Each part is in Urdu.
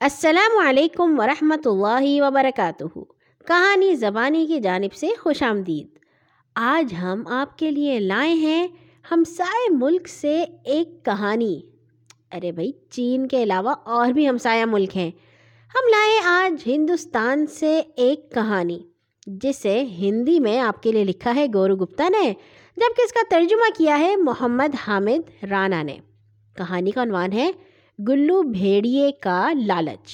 السلام علیکم ورحمۃ اللہ وبرکاتہ۔ کہانی زبانی کی جانب سے خوش آمدید۔ آج ہم آپ کے لیے لائے ہیں ہم سائے ملک سے ایک کہانی۔ ارے بھائی، چین کے علاوہ اور بھی ہمسایہ ملک ہیں۔ ہم لائے آج ہندوستان سے ایک کہانی، جسے ہندی میں آپ کے لیے لکھا ہے گورو گپتا نے، جبکہ اس کا ترجمہ کیا ہے محمد حامد رانا نے۔ کہانی کا عنوان ہے گلو بھیڑیے کا لالچ۔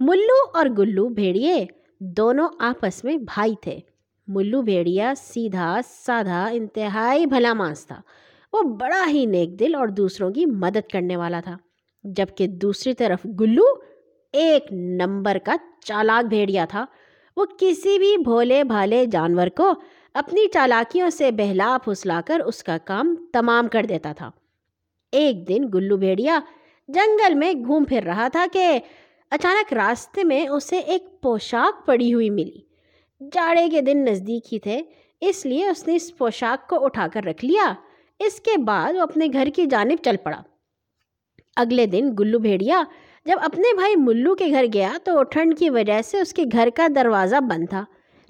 ملو اور گلو بھیڑیے دونوں آپس میں بھائی تھے۔ ملو بھیڑیا سیدھا سادھا انتہائی بھلا مانس تھا۔ وہ بڑا ہی نیک دل اور دوسروں کی مدد کرنے والا تھا۔ جبکہ دوسری طرف گلو ایک نمبر کا چالاک بھیڑیا تھا۔ وہ کسی بھی بھولے بھالے جانور کو اپنی چالاکیوں سے بہلا پھسلا کر اس کا کام تمام کر دیتا تھا۔ ایک دن گلو بھیڑیا جنگل میں گھوم پھر رہا تھا کہ اچانک راستے میں اسے ایک پوشاک پڑی ہوئی ملی۔ جاڑے کے دن نزدیک ہی تھے، اس لیے اس نے اس پوشاک کو اٹھا کر رکھ لیا۔ اس کے بعد وہ اپنے گھر کی جانب چل پڑا۔ اگلے دن گلو بھیڑیا جب اپنے بھائی ملو کے گھر گیا تو ٹھنڈ کی وجہ سے اس کے گھر کا دروازہ بند تھا۔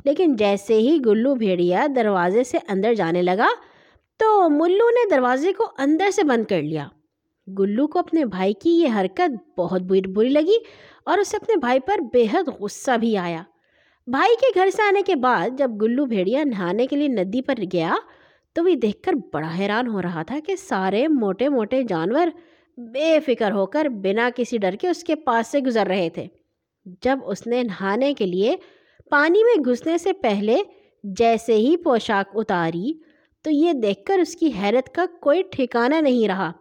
لیکن جیسے ہی گلو بھیڑیا دروازے سے اندر جانے لگا تو ملو نے دروازے کو اندر سے بند کر لیا۔ گلو کو اپنے بھائی کی یہ حرکت بہت بری لگی اور اسے اپنے بھائی پر بے حد غصہ بھی آیا۔ بھائی کے گھر سے آنے کے بعد جب گلو بھیڑیا نہانے کے لیے ندی پر گیا تو وہ دیکھ کر بڑا حیران ہو رہا تھا کہ سارے موٹے موٹے جانور بے فکر ہو کر بنا کسی ڈر کے اس کے پاس سے گزر رہے تھے۔ جب اس نے نہانے کے لیے پانی میں گھسنے سے پہلے جیسے ہی پوشاک اتاری تو یہ دیکھ کر اس کی حیرت کا کوئی ٹھکانہ نہیں رہا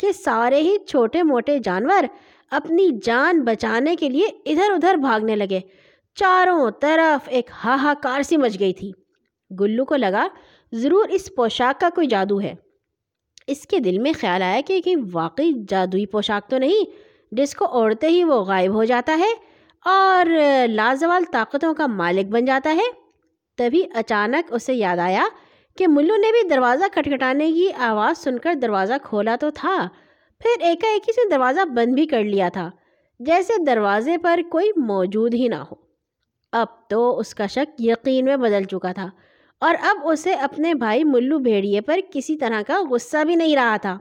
کہ سارے ہی چھوٹے موٹے جانور اپنی جان بچانے کے لیے ادھر ادھر بھاگنے لگے۔ چاروں طرف ایک ہاہاکار سی مچ گئی تھی۔ گلو کو لگا، ضرور اس پوشاک کا کوئی جادو ہے۔ اس کے دل میں خیال آیا کہ کہ واقعی جادوئی پوشاک تو نہیں، جس کو اوڑھتے ہی وہ غائب ہو جاتا ہے اور لازوال طاقتوں کا مالک بن جاتا ہے۔ تبھی اچانک اسے یاد آیا کہ ملو نے بھی دروازہ کھٹکھٹانے کی آواز سن کر دروازہ کھولا تو تھا، پھر ایک ایک سے دروازہ بند بھی کر لیا تھا، جیسے دروازے پر کوئی موجود ہی نہ ہو۔ اب تو اس کا شک یقین میں بدل چکا تھا، اور اب اسے اپنے بھائی ملو بھیڑیے پر کسی طرح کا غصہ بھی نہیں رہا تھا۔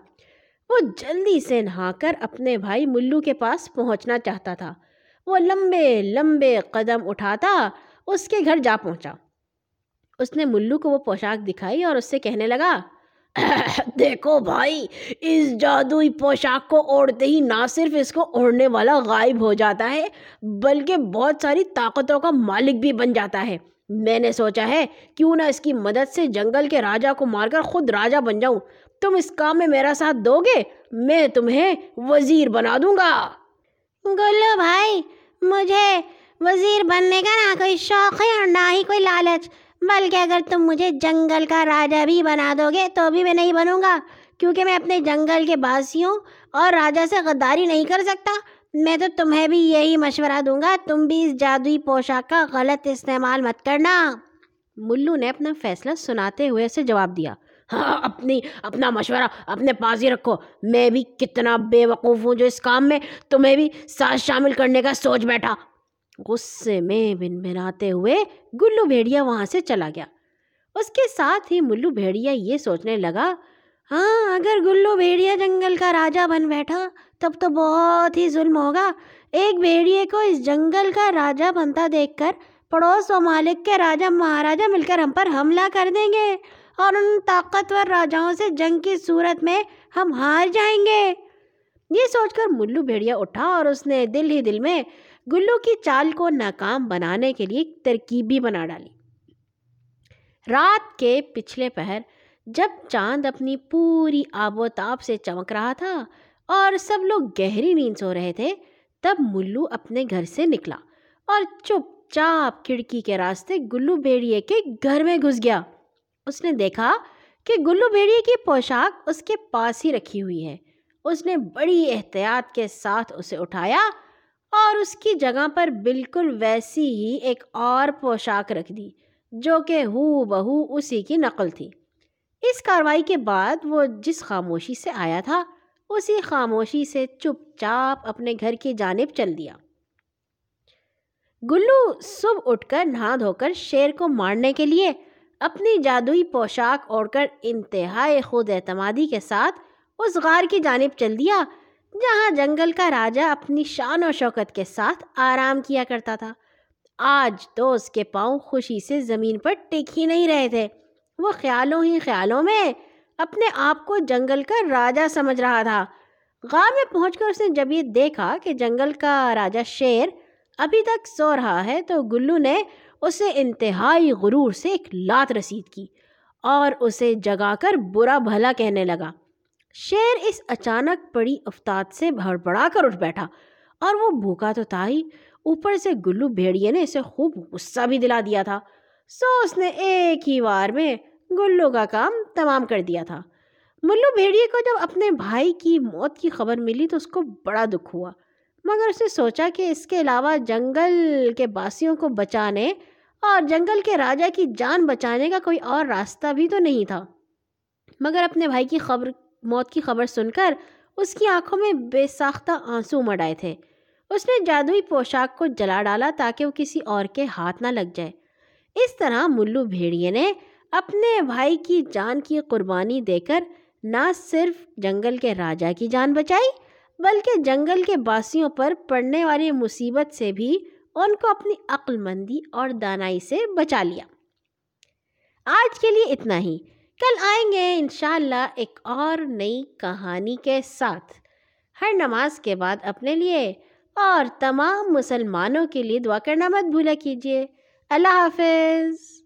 وہ جلدی سے نہا کر اپنے بھائی ملو کے پاس پہنچنا چاہتا تھا۔ وہ لمبے لمبے قدم اٹھاتا، اس کے گھر جا پہنچا۔ اس نے ملو کو وہ پوشاک دکھائی اور اس سے کہنے لگا، دیکھو بھائی، اس جادوئی پوشاک کو اوڑھتے ہی نہ صرف اس کو اوڑھنے والا غائب ہو جاتا ہے، بلکہ بہت ساری طاقتوں کا مالک بھی بن جاتا ہے۔ میں نے سوچا ہے، کیوں نہ اس کی مدد سے جنگل کے راجا کو مار کر خود راجا بن جاؤں۔ تم اس کام میں میرا ساتھ دو گے؟ میں تمہیں وزیر بنا دوں گا۔ گلو بھائی، مجھے وزیر بننے کا نہ کوئی شوق ہے اور نہ ہی کوئی لالچ۔ بلکہ اگر تم مجھے جنگل کا راجا بھی بنا دو گے تو بھی میں نہیں بنوں گا، کیونکہ میں اپنے جنگل کے باسیوں اور راجا سے غداری نہیں کر سکتا۔ میں تو تمہیں بھی یہی مشورہ دوں گا، تم بھی اس جادوئی پوشاک کا غلط استعمال مت کرنا۔ ملو نے اپنا فیصلہ سناتے ہوئے اسے جواب دیا۔ ہاں اپنی، اپنا مشورہ اپنے پاس ہی رکھو۔ میں بھی کتنا بے وقوف ہوں جو اس کام میں تمہیں بھی ساتھ شامل کرنے کا سوچ بیٹھا۔ غصے میں بن بناتے ہوئے گلو بھیڑیا وہاں سے چلا گیا۔ اس کے ساتھ ہی ملو بھیڑیا یہ سوچنے لگا ہاں اگر گلو بھیڑیا جنگل کا راجا بن بیٹھا تب تو بہت ہی ظلم ہوگا۔ ایک بھیڑیے کو اس جنگل کا راجا بنتا دیکھ کر پڑوس و مالک کے راجا مہاراجا مل کر ہم پر حملہ کر دیں گے اور ان طاقتور راجاؤں سے جنگ کی صورت میں ہم ہار جائیں گے۔ یہ سوچ کر ملو بھیڑیا اٹھا اور اس نے دل ہی دل میں گلو کی چال کو ناکام بنانے کے لیے ترکیب بھی بنا ڈالی۔ رات کے پچھلے پہر، جب چاند اپنی پوری آب و تاب سے چمک رہا تھا اور سب لوگ گہری نیند سو رہے تھے، تب ملو اپنے گھر سے نکلا اور چپ چاپ کھڑکی کے راستے گلو بیڑیے کے گھر میں گھس گیا۔ اس نے دیکھا کہ گلو بیڑیے کی پوشاک اس کے پاس ہی رکھی ہوئی ہے۔ اس نے بڑی احتیاط کے ساتھ اسے اٹھایا اور اس کی جگہ پر بالکل ویسی ہی ایک اور پوشاک رکھ دی، جو کہ ہو بہو اسی کی نقل تھی۔ اس کاروائی کے بعد وہ جس خاموشی سے آیا تھا، اسی خاموشی سے چپ چاپ اپنے گھر کی جانب چل دیا۔ گلو صبح اٹھ کر نہا دھو کر شیر کو مارنے کے لیے اپنی جادوئی پوشاک اوڑھ کر انتہائی خود اعتمادی کے ساتھ اس غار کی جانب چل دیا جہاں جنگل کا راجا اپنی شان و شوکت کے ساتھ آرام کیا کرتا تھا۔ آج تو اس کے پاؤں خوشی سے زمین پر ٹک ہی نہیں رہے تھے۔ وہ خیالوں ہی خیالوں میں اپنے آپ کو جنگل کا راجا سمجھ رہا تھا۔ غار میں پہنچ کر اس نے جب یہ دیکھا کہ جنگل کا راجا شیر ابھی تک سو رہا ہے تو گلو نے اسے انتہائی غرور سے ایک لات رسید کی اور اسے جگا کر برا بھلا کہنے لگا۔ شیر اس اچانک پڑی افتاد سے بھڑبڑا کر اٹھ بیٹھا اور وہ بھوکا تو تھا ہی، اوپر سے گلو بھیڑیے نے اسے خوب غصہ بھی دلا دیا تھا۔ سو اس نے ایک ہی وار میں گلو کا کام تمام کر دیا تھا۔ ملو بھیڑیے کو جب اپنے بھائی کی موت کی خبر ملی تو اس کو بڑا دکھ ہوا۔ مگر اس نے سوچا کہ اس کے علاوہ جنگل کے باسیوں کو بچانے اور جنگل کے راجا کی جان بچانے کا کوئی اور راستہ بھی تو نہیں تھا۔ مگر اپنے بھائی کی خبر موت کی خبر سن کر اس کی آنکھوں میں بے ساختہ آنسو مڑائے تھے۔ اس نے جادوئی پوشاک کو جلا ڈالا تاکہ وہ کسی اور کے ہاتھ نہ لگ جائے۔ اس طرح ملو بھیڑیے نے اپنے بھائی کی جان کی قربانی دے کر نہ صرف جنگل کے راجا کی جان بچائی، بلکہ جنگل کے باسیوں پر پڑنے والی مصیبت سے بھی ان کو اپنی عقل مندی اور دانائی سے بچا لیا۔ آج کے لیے اتنا ہی۔ کل آئیں گے انشاءاللہ ایک اور نئی کہانی کے ساتھ۔ ہر نماز کے بعد اپنے لیے اور تمام مسلمانوں کے لیے دعا کرنا مت بھولا کیجیے۔ اللہ حافظ۔